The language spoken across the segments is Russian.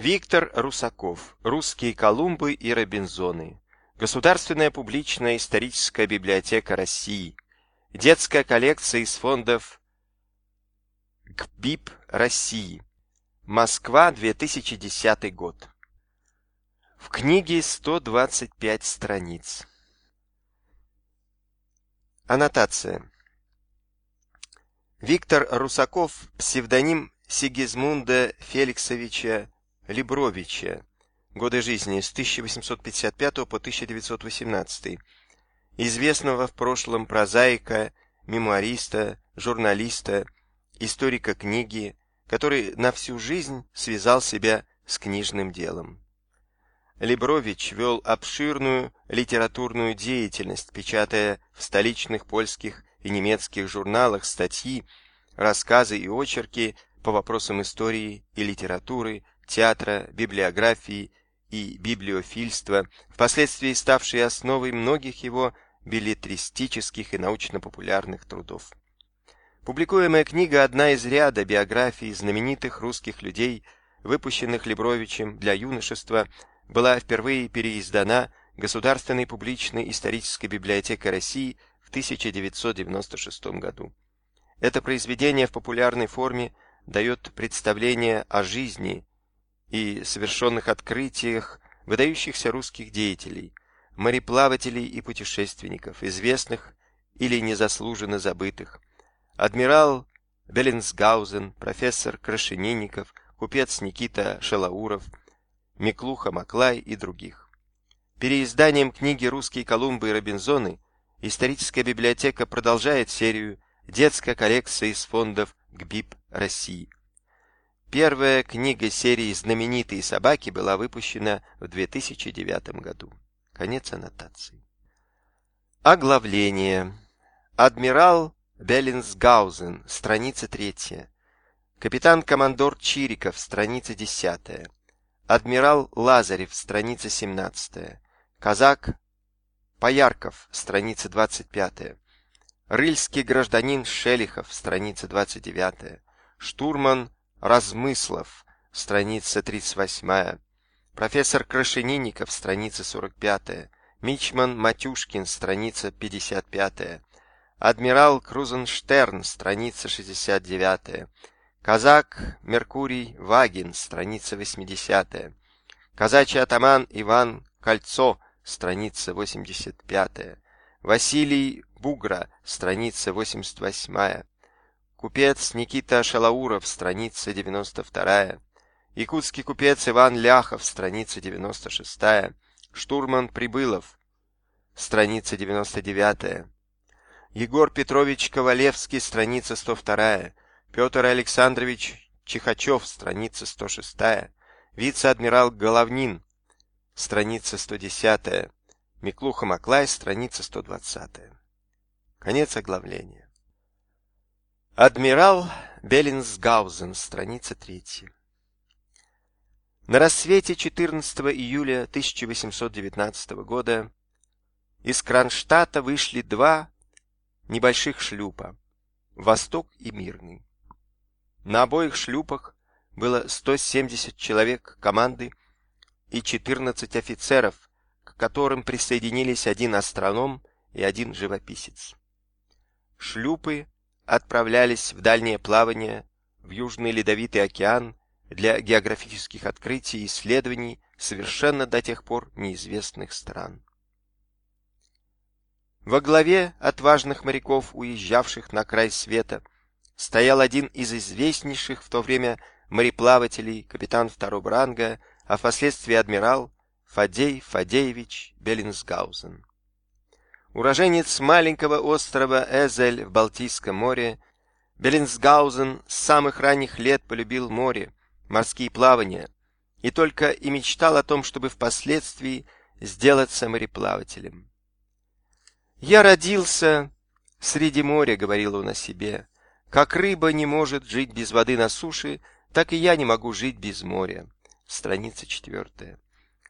Виктор Русаков. Русские Колумбы и Робинзоны. Государственная публичная историческая библиотека России. Детская коллекция из фондов ГБИП России. Москва, 2010 год. В книге 125 страниц. Аннотация. Виктор Русаков, псевдоним Сигизмунда Феликсовича Лебровича, годы жизни с 1855 по 1918, известного в прошлом прозаика, мемуариста, журналиста, историка книги, который на всю жизнь связал себя с книжным делом. Лебрович вел обширную литературную деятельность, печатая в столичных польских и немецких журналах статьи, рассказы и очерки по вопросам истории и литературы, театра, библиографии и библиофильства, впоследствии ставшие основой многих его билетристических и научно-популярных трудов. Публикуемая книга – одна из ряда биографий знаменитых русских людей, выпущенных Лебровичем для юношества – была впервые переиздана Государственной публичной исторической библиотекой России в 1996 году. Это произведение в популярной форме дает представление о жизни и совершенных открытиях выдающихся русских деятелей, мореплавателей и путешественников, известных или незаслуженно забытых. Адмирал Беллинсгаузен, профессор Крашенинников, купец Никита Шалауров – Миклуха Маклай и других. Переизданием книги «Русские Колумбы и Робинзоны» историческая библиотека продолжает серию «Детская коллекция из фондов ГБИП России». Первая книга серии «Знаменитые собаки» была выпущена в 2009 году. Конец аннотации. Оглавление. Адмирал Беллинсгаузен, страница 3. Капитан-командор Чириков, страница 10. Адмирал Лазарев, страница 17. Казак Поярков, страница 25. Рыльский гражданин Шелихов, страница 29. Штурман Размыслов, страница 38. Профессор Крашенинников, страница 45. Мичман Матюшкин, страница 55. Адмирал Крузенштерн, страница 69. Казак Меркурий Вагин, страница 80. Казачий атаман Иван Кольцо, страница 85. Василий Бугра, страница 88. Купец Никита Шалауров, страница 92. Якутский купец Иван Ляхов, страница 96. Штурман Прибылов, страница 99. Егор Петрович Ковалевский, страница 102. Петр Александрович Чихачев, страница 106, вице-адмирал Головнин, страница 110, Миклуха Маклай, страница 120. Конец оглавления. Адмирал Беллинсгаузен, страница 3. На рассвете 14 июля 1819 года из Кронштадта вышли два небольших шлюпа «Восток» и «Мирный». На обоих шлюпах было 170 человек команды и 14 офицеров, к которым присоединились один астроном и один живописец. Шлюпы отправлялись в дальнее плавание в Южный Ледовитый океан для географических открытий и исследований совершенно до тех пор неизвестных стран. Во главе отважных моряков, уезжавших на край света, стоял один из известнейших в то время мореплавателей, капитан второго ранга, а впоследствии адмирал Фадей Фадеевич Беллинсгаузен. Уроженец маленького острова Эзель в Балтийском море, Беллинсгаузен с самых ранних лет полюбил море, морские плавания, и только и мечтал о том, чтобы впоследствии сделаться мореплавателем. «Я родился среди моря», — говорил он о себе, как рыба не может жить без воды на суше, так и я не могу жить без моря. Страница четвертая.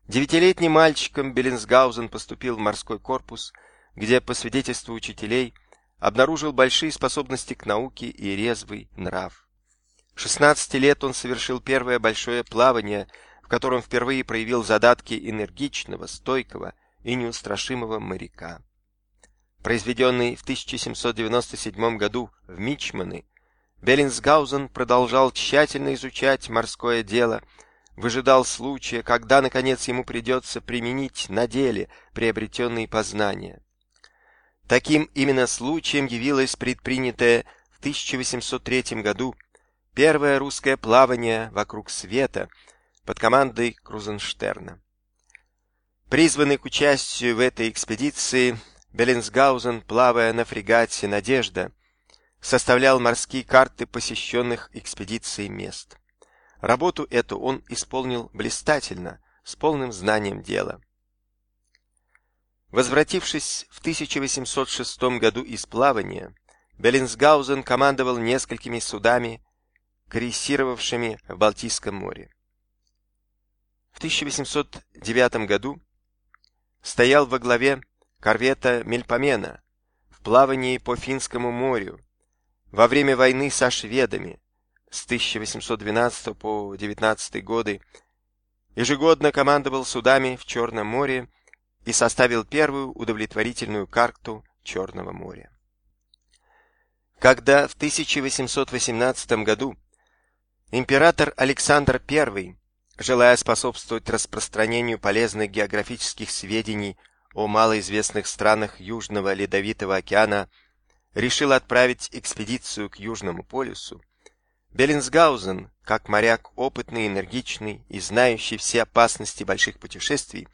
Девятилетним мальчиком Беллинсгаузен поступил в морской корпус, где, по свидетельству учителей, обнаружил большие способности к науке и резвый нрав. В 16 лет он совершил первое большое плавание, в котором впервые проявил задатки энергичного, стойкого и неустрашимого моряка. Произведенный в 1797 году в Мичманы, Беллинсгаузен продолжал тщательно изучать морское дело, выжидал случая, когда, наконец, ему придется применить на деле приобретенные познания. Таким именно случаем явилось предпринятое в 1803 году первое русское плавание вокруг света под командой Крузенштерна. Призванный к участию в этой экспедиции, Беллинсгаузен, плавая на фрегате «Надежда», составлял морские карты посещенных экспедицией мест. Работу эту он исполнил блистательно, с полным знанием дела. Возвратившись в 1806 году из плавания, Беллинсгаузен командовал несколькими судами, крейсировавшими в Балтийском море. В 1809 году стоял во главе корвета Мельпомена в плавании по Финскому морю во время войны со шведами с 1812 по 19 годы ежегодно командовал судами в Черном море и составил первую удовлетворительную карту Черного моря. Когда в 1818 году император Александр I, желая способствовать распространению полезных географических сведений о малоизвестных странах Южного Ледовитого океана, решил отправить экспедицию к Южному полюсу, Беллинсгаузен, как моряк опытный, энергичный и знающий все опасности больших путешествий,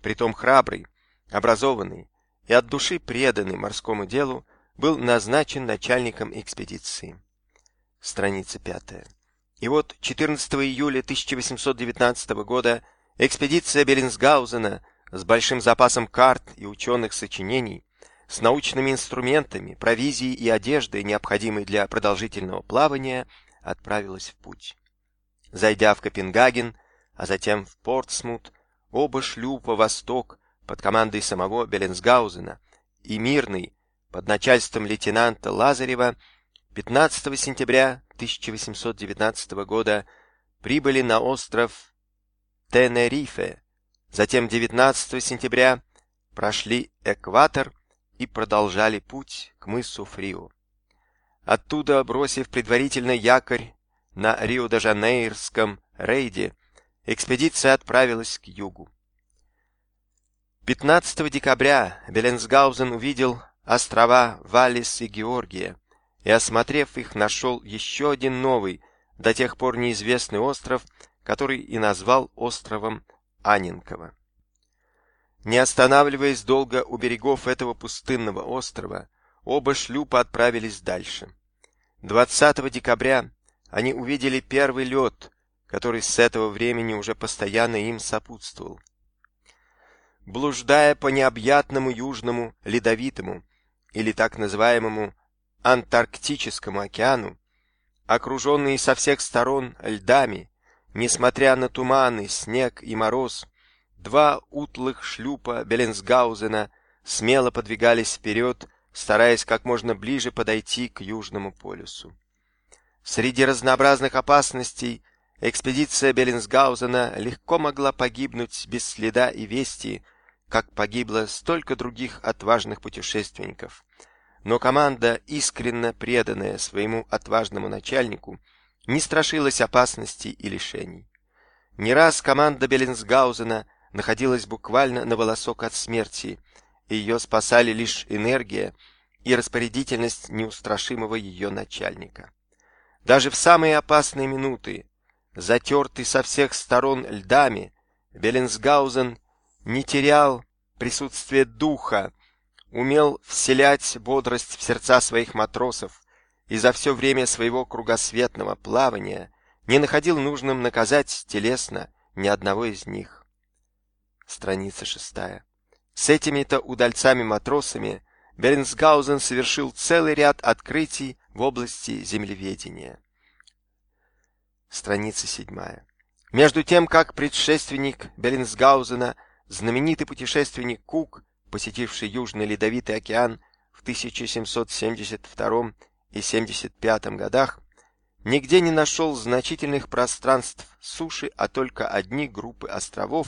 притом храбрый, образованный и от души преданный морскому делу, был назначен начальником экспедиции. Страница пятая. И вот 14 июля 1819 года экспедиция Беллинсгаузена с большим запасом карт и ученых сочинений, с научными инструментами, провизией и одеждой, необходимой для продолжительного плавания, отправилась в путь. Зайдя в Копенгаген, а затем в Портсмут, оба шлюпа «Восток» под командой самого Беллинсгаузена и «Мирный» под начальством лейтенанта Лазарева 15 сентября 1819 года прибыли на остров Тенерифе, затем 19 сентября прошли экватор и продолжали путь к мысу Фрио. Оттуда, бросив предварительно якорь на Рио-де-Жанейрском рейде, экспедиция отправилась к югу. 15 декабря Беленсгаузен увидел острова Валис и Георгия и, осмотрев их, нашел еще один новый, до тех пор неизвестный остров, который и назвал островом Анинкова. Не останавливаясь долго у берегов этого пустынного острова, оба шлюпа отправились дальше. 20 декабря они увидели первый лед, который с этого времени уже постоянно им сопутствовал. Блуждая по необъятному южному ледовитому или так называемому Антарктическому океану, окруженные со всех сторон льдами, несмотря на туманы, снег и мороз, два утлых шлюпа Беленсгаузена смело подвигались вперед, стараясь как можно ближе подойти к Южному полюсу. Среди разнообразных опасностей экспедиция Беленсгаузена легко могла погибнуть без следа и вести, как погибло столько других отважных путешественников — но команда, искренне преданная своему отважному начальнику, не страшилась опасностей и лишений. Не раз команда Беллинсгаузена находилась буквально на волосок от смерти, и ее спасали лишь энергия и распорядительность неустрашимого ее начальника. Даже в самые опасные минуты, затертый со всех сторон льдами, Беллинсгаузен не терял присутствие духа, умел вселять бодрость в сердца своих матросов и за все время своего кругосветного плавания не находил нужным наказать телесно ни одного из них. Страница шестая. С этими-то удальцами-матросами Бернсгаузен совершил целый ряд открытий в области землеведения. Страница седьмая. Между тем, как предшественник Бернсгаузена, знаменитый путешественник Кук, посетивший Южный Ледовитый океан в 1772 и 75 годах, нигде не нашел значительных пространств суши, а только одни группы островов,